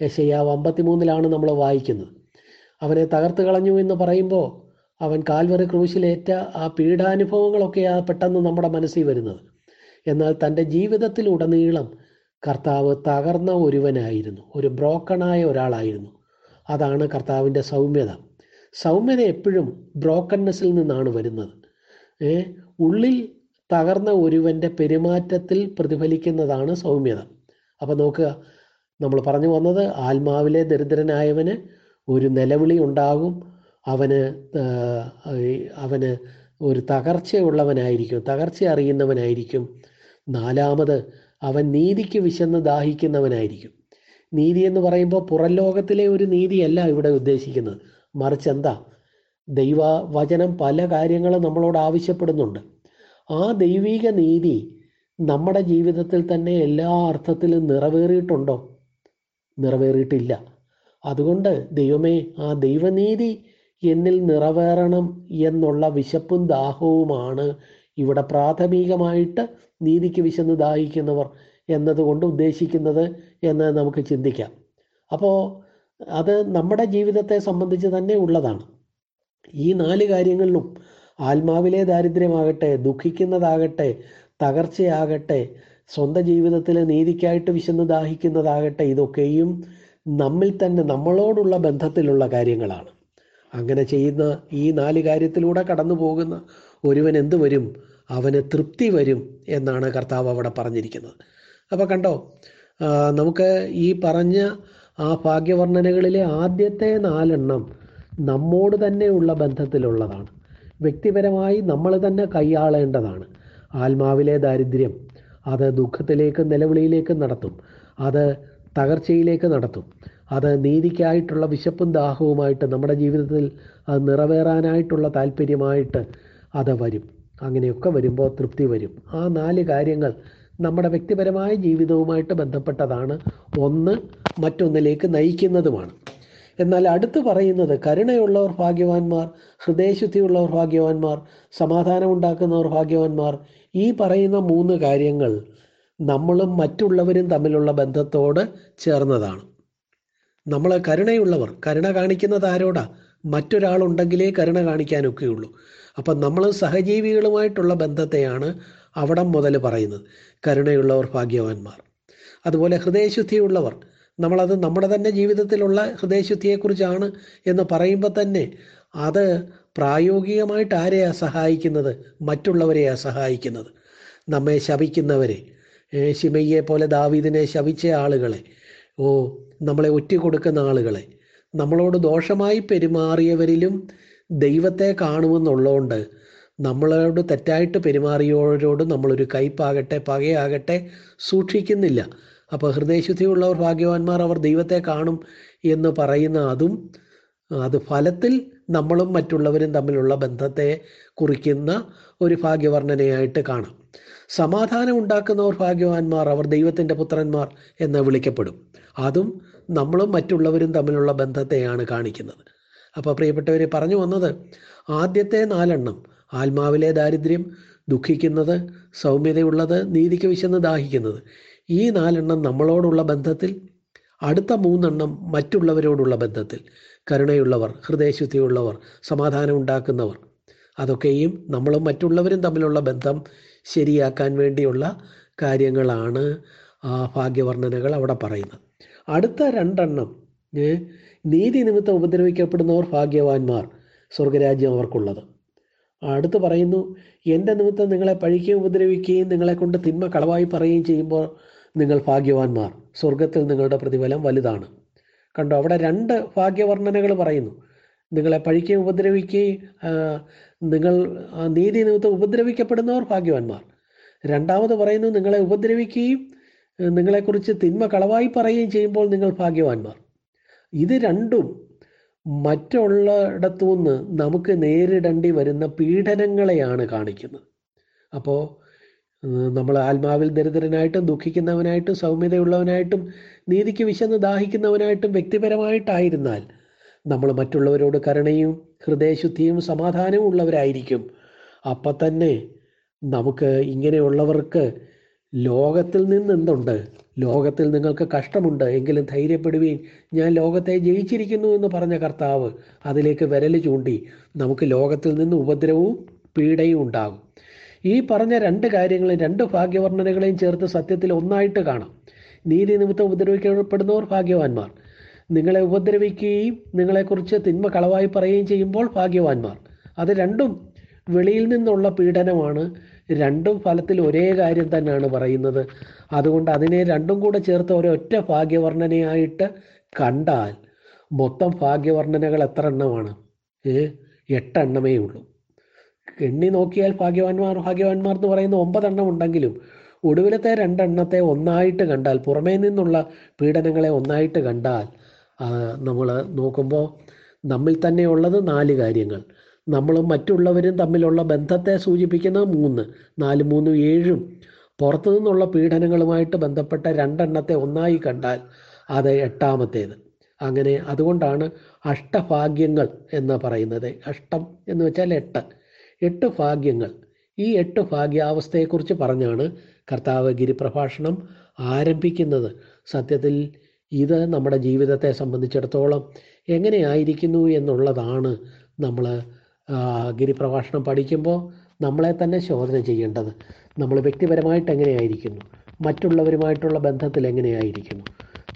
യശയ്യാവ് അമ്പത്തിമൂന്നിലാണ് നമ്മൾ വായിക്കുന്നത്. അവനെ തകർത്ത് കളഞ്ഞു എന്ന് പറയുമ്പോൾ അവൻ കാൽവറി ക്രൂശിലേറ്റ ആ പീഡാനുഭവങ്ങളൊക്കെയാണ് പെട്ടെന്ന് നമ്മുടെ മനസ്സിൽ വരുന്നത്. എന്നാൽ തന്റെ ജീവിതത്തിലുടനീളം കർത്താവ് തകർന്ന ഒരുവനായിരുന്നു. ഒരു ബ്രോക്കണായ ഒരാളായിരുന്നു. അതാണ് കർത്താവിന്റെ സൗമ്യത. സൗമ്യത എപ്പോഴും ബ്രോക്കൺനെസ്സിൽ നിന്നാണ് വരുന്നത്. ഉള്ളിൽ തകർന്ന ഒരുവന്റെ പെരുമാറ്റത്തിൽ പ്രതിഫലിക്കുന്നതാണ് സൗമ്യത. അപ്പം നോക്കുക നമ്മൾ പറഞ്ഞു വന്നത് ആത്മാവിലെ ദരിദ്രനായവന് ഒരു നിലവിളി ഉണ്ടാകും. അവന് അവന് ഒരു തകർച്ചയുള്ളവനായിരിക്കും തകർച്ച അറിയുന്നവനായിരിക്കും. നാലാമത് അവൻ നീതിക്ക് വിശന്ന് ദാഹിക്കുന്നവനായിരിക്കും. നീതി എന്ന് പറയുമ്പോൾ പുറം ലോകത്തിലെ ഒരു നീതിയല്ല ഇവിടെ ഉദ്ദേശിക്കുന്നത്. മറിച്ച് എന്താ? ദൈവ വചനം പല കാര്യങ്ങളും നമ്മളോട് ആവശ്യപ്പെടുന്നുണ്ട്. ആ ദൈവിക നീതി നമ്മുടെ ജീവിതത്തിൽ തന്നെ എല്ലാ അർത്ഥത്തിലും നിറവേറിയിട്ടുണ്ടോ? നിറവേറിയിട്ടില്ല. അതുകൊണ്ട് ദൈവമേ ആ ദൈവനീതി എന്നിൽ നിറവേറണം എന്നുള്ള വിശപ്പും ദാഹവുമാണ് ഇവിടെ പ്രാഥമികമായിട്ട് നീതിക്ക് വിശന്ന് ദാഹിക്കുന്നവർ എന്നതുകൊണ്ട് ഉദ്ദേശിക്കുന്നത് എന്ന് നമുക്ക് ചിന്തിക്കാം. അപ്പോൾ അത് നമ്മുടെ ജീവിതത്തെ സംബന്ധിച്ച് തന്നെ ഉള്ളതാണ്. ഈ നാല് കാര്യങ്ങളിലും ആത്മാവിലെ ദാരിദ്ര്യമാകട്ടെ ദുഃഖിക്കുന്നതാകട്ടെ തകർച്ചയാകട്ടെ സ്വന്തം ജീവിതത്തിൽ നീതിക്കായിട്ട് വിശന്ന് ദാഹിക്കുന്നതാകട്ടെ ഇതൊക്കെയും നമ്മിൽ തന്നെ നമ്മളോടുള്ള ബന്ധത്തിലുള്ള കാര്യങ്ങളാണ്. അങ്ങനെ ചെയ്യുന്ന ഈ നാല് കാര്യത്തിലൂടെ കടന്നു പോകുന്ന ഒരുവൻ എന്ത് വരും? അവന് തൃപ്തി വരും എന്നാണ് കർത്താവ് അവിടെ പറഞ്ഞിരിക്കുന്നത്. അപ്പോൾ കണ്ടോ നമുക്ക് ഈ പറഞ്ഞ ആ ഭാഗ്യവർണനകളിലെ ആദ്യത്തെ നാലെണ്ണം നമ്മോട് തന്നെയുള്ള ബന്ധത്തിലുള്ളതാണ്. വ്യക്തിപരമായി നമ്മൾ തന്നെ കൈയാളേണ്ടതാണ്. ആത്മാവിലെ ദാരിദ്ര്യം അത് ദുഃഖത്തിലേക്കും നിലവിളിയിലേക്കും നടത്തും. അത് തകർച്ചയിലേക്ക് നടത്തും. അത് നീതിക്കായിട്ടുള്ള വിശപ്പും ദാഹവുമായിട്ട് നമ്മുടെ ജീവിതത്തിൽ അത് നിറവേറാനായിട്ടുള്ള താല്പര്യമായിട്ട് അത് വരും. അങ്ങനെയൊക്കെ വരുമ്പോൾ തൃപ്തി വരും. ആ നാല് കാര്യങ്ങൾ നമ്മുടെ വ്യക്തിപരമായ ജീവിതവുമായിട്ട് ബന്ധപ്പെട്ടതാണ്. ഒന്ന് മറ്റൊന്നിലേക്ക് നയിക്കുന്നതുമാണ്. എന്നാൽ അടുത്ത് പറയുന്നത് കരുണയുള്ളവർ ഭാഗ്യവാന്മാർ ഹൃദയശുദ്ധിയുള്ളവർ ഭാഗ്യവാന്മാർ സമാധാനം ഉണ്ടാക്കുന്നവർ ഭാഗ്യവാന്മാർ ഈ പറയുന്ന മൂന്ന് കാര്യങ്ങൾ നമ്മളും മറ്റുള്ളവരും തമ്മിലുള്ള ബന്ധത്തോട് ചേർന്നതാണ്. നമ്മൾ കരുണയുള്ളവർ കരുണ കാണിക്കുന്നത് ആരോടാ? മറ്റൊരാളുണ്ടെങ്കിലേ കരുണ കാണിക്കാനൊക്കെയുള്ളൂ. അപ്പം നമ്മൾ സഹജീവികളുമായിട്ടുള്ള ബന്ധത്തെയാണ് അവിടം മുതൽ പറയുന്നത്. കരുണയുള്ളവർ ഭാഗ്യവാന്മാർ. അതുപോലെ ഹൃദയശുദ്ധിയുള്ളവർ. നമ്മളത് നമ്മുടെ തന്നെ ജീവിതത്തിലുള്ള ഹൃദയശുദ്ധിയെക്കുറിച്ചാണ് എന്ന് പറയുമ്പോൾ തന്നെ അത് പ്രായോഗികമായിട്ട് ആരെയാണ് സഹായിക്കുന്നത്? മറ്റുള്ളവരെയാണ് സഹായിക്കുന്നത്. നമ്മെ ശപിക്കുന്നവരെ. ശിമയ്യെ പോലെ ദാവീദിനെ ശപിച്ച ആളുകളെ. ഓ നമ്മളെ ഒറ്റിക്കൊടുക്കുന്ന ആളുകളെ. നമ്മളോട് ദോഷമായി പെരുമാറിയവരിലും ദൈവത്തെ കാണുമെന്നുള്ളതുകൊണ്ട് നമ്മളോട് തെറ്റായിട്ട് പെരുമാറിയവരോട് നമ്മളൊരു കയ്പാകട്ടെ പകയാകട്ടെ സൂക്ഷിക്കുന്നില്ല. അപ്പോൾ ഹൃദയശുദ്ധിയുള്ളവർ ഭാഗ്യവാന്മാർ അവർ ദൈവത്തെ കാണും എന്ന് പറയുന്ന അതും അത് ഫലത്തിൽ നമ്മളും മറ്റുള്ളവരും തമ്മിലുള്ള ബന്ധത്തെ കുറിക്കുന്ന ഒരു ഭാഗ്യവർണനയായിട്ട് കാണാം. സമാധാനം ഉണ്ടാക്കുന്നവർ ഭാഗ്യവാന്മാർ അവർ ദൈവത്തിന്റെ പുത്രന്മാർ എന്ന് വിളിക്കപ്പെടും. അതും നമ്മളും മറ്റുള്ളവരും തമ്മിലുള്ള ബന്ധത്തെയാണ് കാണിക്കുന്നത്. അപ്പോൾ പ്രിയപ്പെട്ടവരെ പറഞ്ഞു വന്നത് ആദ്യത്തെ നാലെണ്ണം ആത്മാവിലെ ദാരിദ്ര്യം ദുഃഖിക്കുന്നത് സൗമ്യതയുള്ളത് നീതിക്ക് വിശന്ന് ദാഹിക്കുന്നത്. ഈ നാലെണ്ണം നമ്മളോടുള്ള ബന്ധത്തിൽ അടുത്ത മൂന്നെണ്ണം മറ്റുള്ളവരോടുള്ള ബന്ധത്തിൽ. കരുണയുള്ളവർ ഹൃദയശുദ്ധിയുള്ളവർ സമാധാനം ഉണ്ടാക്കുന്നവർ. അതൊക്കെയും നമ്മളും മറ്റുള്ളവരും തമ്മിലുള്ള ബന്ധം ശരിയാക്കാൻ വേണ്ടിയുള്ള കാര്യങ്ങളാണ് ഭാഗ്യവർണനകൾ അവിടെ പറയുന്നത്. അടുത്ത രണ്ടെണ്ണം നീതി നിമിത്തം ഉപദ്രവിക്കപ്പെടുന്നവർ ഭാഗ്യവാന്മാർ സ്വർഗരാജ്യം അവർക്കുള്ളത്. അടുത്ത് പറയുന്നു എന്റെ നിമിത്തം നിങ്ങളെ പഴിക്കുകയും ഉപദ്രവിക്കുകയും നിങ്ങളെ കൊണ്ട് തിന്മ കളവായി പറയുകയും ചെയ്യുമ്പോൾ നിങ്ങൾ ഭാഗ്യവാന്മാർ. സ്വർഗത്തിൽ നിങ്ങളുടെ പ്രതിഫലം വലുതാണ്. കണ്ടോ അവിടെ രണ്ട് ഭാഗ്യവർണനകൾ പറയുന്നു. നിങ്ങളെ പഴിക്കുകയും ഉപദ്രവിക്കുകയും നിങ്ങൾ നീതി നിമിത്തം ഉപദ്രവിക്കപ്പെടുന്നവർ ഭാഗ്യവാന്മാർ. രണ്ടാമത് പറയുന്നു നിങ്ങളെ ഉപദ്രവിക്കുകയും നിങ്ങളെക്കുറിച്ച് തിന്മ കളവായി പറയുകയും ചെയ്യുമ്പോൾ നിങ്ങൾ ഭാഗ്യവാന്മാർ. ഇത് രണ്ടും മറ്റുള്ളിടത്തു നിന്ന് നമുക്ക് നേരിടേണ്ടി വരുന്ന പീഡനങ്ങളെയാണ് കാണിക്കുന്നത്. അപ്പോൾ നമ്മൾ ആത്മാവിൽ ദരിദ്രനായിട്ടും ദുഃഖിക്കുന്നവനായിട്ടും സൗമ്യതയുള്ളവനായിട്ടും നീതിക്ക് വിശന്ന് ദാഹിക്കുന്നവനായിട്ടും വ്യക്തിപരമായിട്ടായിരുന്നാൽ നമ്മൾ മറ്റുള്ളവരോട് കരുണയും ഹൃദയശുദ്ധിയും സമാധാനവും ഉള്ളവരായിരിക്കും. അപ്പം തന്നെ നമുക്ക് ഇങ്ങനെയുള്ളവർക്ക് ലോകത്തിൽ നിന്ന് എന്തുണ്ട്? ലോകത്തിൽ നിങ്ങൾക്ക് കഷ്ടമുണ്ട് എങ്കിലും ധൈര്യപ്പെടുവീൻ. ഞാൻ ലോകത്തെ ജയിച്ചിരിക്കുന്നു എന്ന് പറഞ്ഞ കർത്താവ് അതിലേക്ക് വിരൽ ചൂണ്ടി നമുക്ക് ലോകത്തിൽ നിന്ന് ഉപദ്രവവും പീഡയും ഉണ്ടാകും. ഈ പറഞ്ഞ രണ്ട് കാര്യങ്ങളും രണ്ട് ഭാഗ്യവർണനകളെയും ചേർത്ത് സത്യത്തിൽ ഒന്നായിട്ട് കാണാം. നീതി നിമിത്തം ഉപദ്രവിക്കപ്പെടുന്നവർ ഭാഗ്യവാന്മാർ. നിങ്ങളെ ഉപദ്രവിക്കുകയും നിങ്ങളെക്കുറിച്ച് തിന്മ കളവായി പറയുകയും ചെയ്യുമ്പോൾ ഭാഗ്യവാന്മാർ. അത് രണ്ടും വെളിയിൽ നിന്നുള്ള പീഡനമാണ്. രണ്ടും ഫലത്തിൽ ഒരേ കാര്യം തന്നെയാണ് പറയുന്നത്. അതുകൊണ്ട് അതിനെ രണ്ടും കൂടെ ചേർത്ത് ഒരൊറ്റ ഭാഗ്യവർണനയായിട്ട് കണ്ടാൽ മൊത്തം ഭാഗ്യവർണനകൾ എത്ര എണ്ണമാണ്? എട്ടെണ്ണമേ ഉള്ളൂ. എണ്ണി നോക്കിയാൽ ഭാഗ്യവാന്മാർ ഭാഗ്യവാന്മാർ എന്ന് പറയുന്ന ഒമ്പതെണ്ണം ഉണ്ടെങ്കിലും ഒടുവിലത്തെ രണ്ടെണ്ണത്തെ ഒന്നായിട്ട് കണ്ടാൽ പുറമേ നിന്നുള്ള പീഡനങ്ങളെ ഒന്നായിട്ട് കണ്ടാൽ നമ്മൾ നോക്കുമ്പോൾ നമ്മിൽ തന്നെയുള്ളത് നാല് കാര്യങ്ങൾ. നമ്മളും മറ്റുള്ളവരും തമ്മിലുള്ള ബന്ധത്തെ സൂചിപ്പിക്കുന്ന മൂന്ന് നാല് മൂന്നും ഏഴും. പുറത്തു നിന്നുള്ള പീഡനങ്ങളുമായിട്ട് ബന്ധപ്പെട്ട രണ്ടെണ്ണത്തെ ഒന്നായി കണ്ടാൽ അത് എട്ടാമത്തേത്. അങ്ങനെ അതുകൊണ്ടാണ് അഷ്ടഭാഗ്യങ്ങൾ എന്ന് പറയുന്നത്. അഷ്ടം എന്ന് വെച്ചാൽ എട്ട്. എട്ട് ഭാഗ്യങ്ങൾ. ഈ എട്ട് ഭാഗ്യാവസ്ഥയെക്കുറിച്ച് പറഞ്ഞാണ് കർത്താവ് ഗിരിപ്രഭാഷണം ആരംഭിക്കുന്നത്. സത്യത്തിൽ ഇത് നമ്മുടെ ജീവിതത്തെ സംബന്ധിച്ചിടത്തോളം എങ്ങനെയായിരിക്കുന്നു എന്നുള്ളതാണ് നമ്മൾ ഗിരിപ്രഭാഷണം പഠിക്കുമ്പോൾ നമ്മളെ തന്നെ ശോധന ചെയ്യേണ്ടത് നമ്മൾ വ്യക്തിപരമായിട്ട് എങ്ങനെയായിരിക്കുന്നു? മറ്റുള്ളവരുമായിട്ടുള്ള ബന്ധത്തിൽ എങ്ങനെയായിരിക്കുന്നു?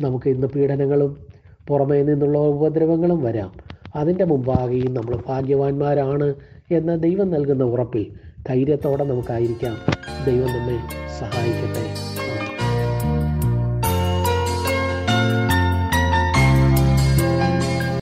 നമുക്ക് ഇന്ന് പീഡനങ്ങളും പുറമേ നിന്നുള്ള ഉപദ്രവങ്ങളും വരാം. അതിന്റെ മുമ്പാകെയും നമ്മൾ ഭാഗ്യവാന്മാരാണ് എന്ന ദൈവം നൽകുന്ന ഉറപ്പിൽ ധൈര്യത്തോടെ നമുക്കായിരിക്കാം ദൈവം നമ്മെ സഹായിക്കട്ടെ.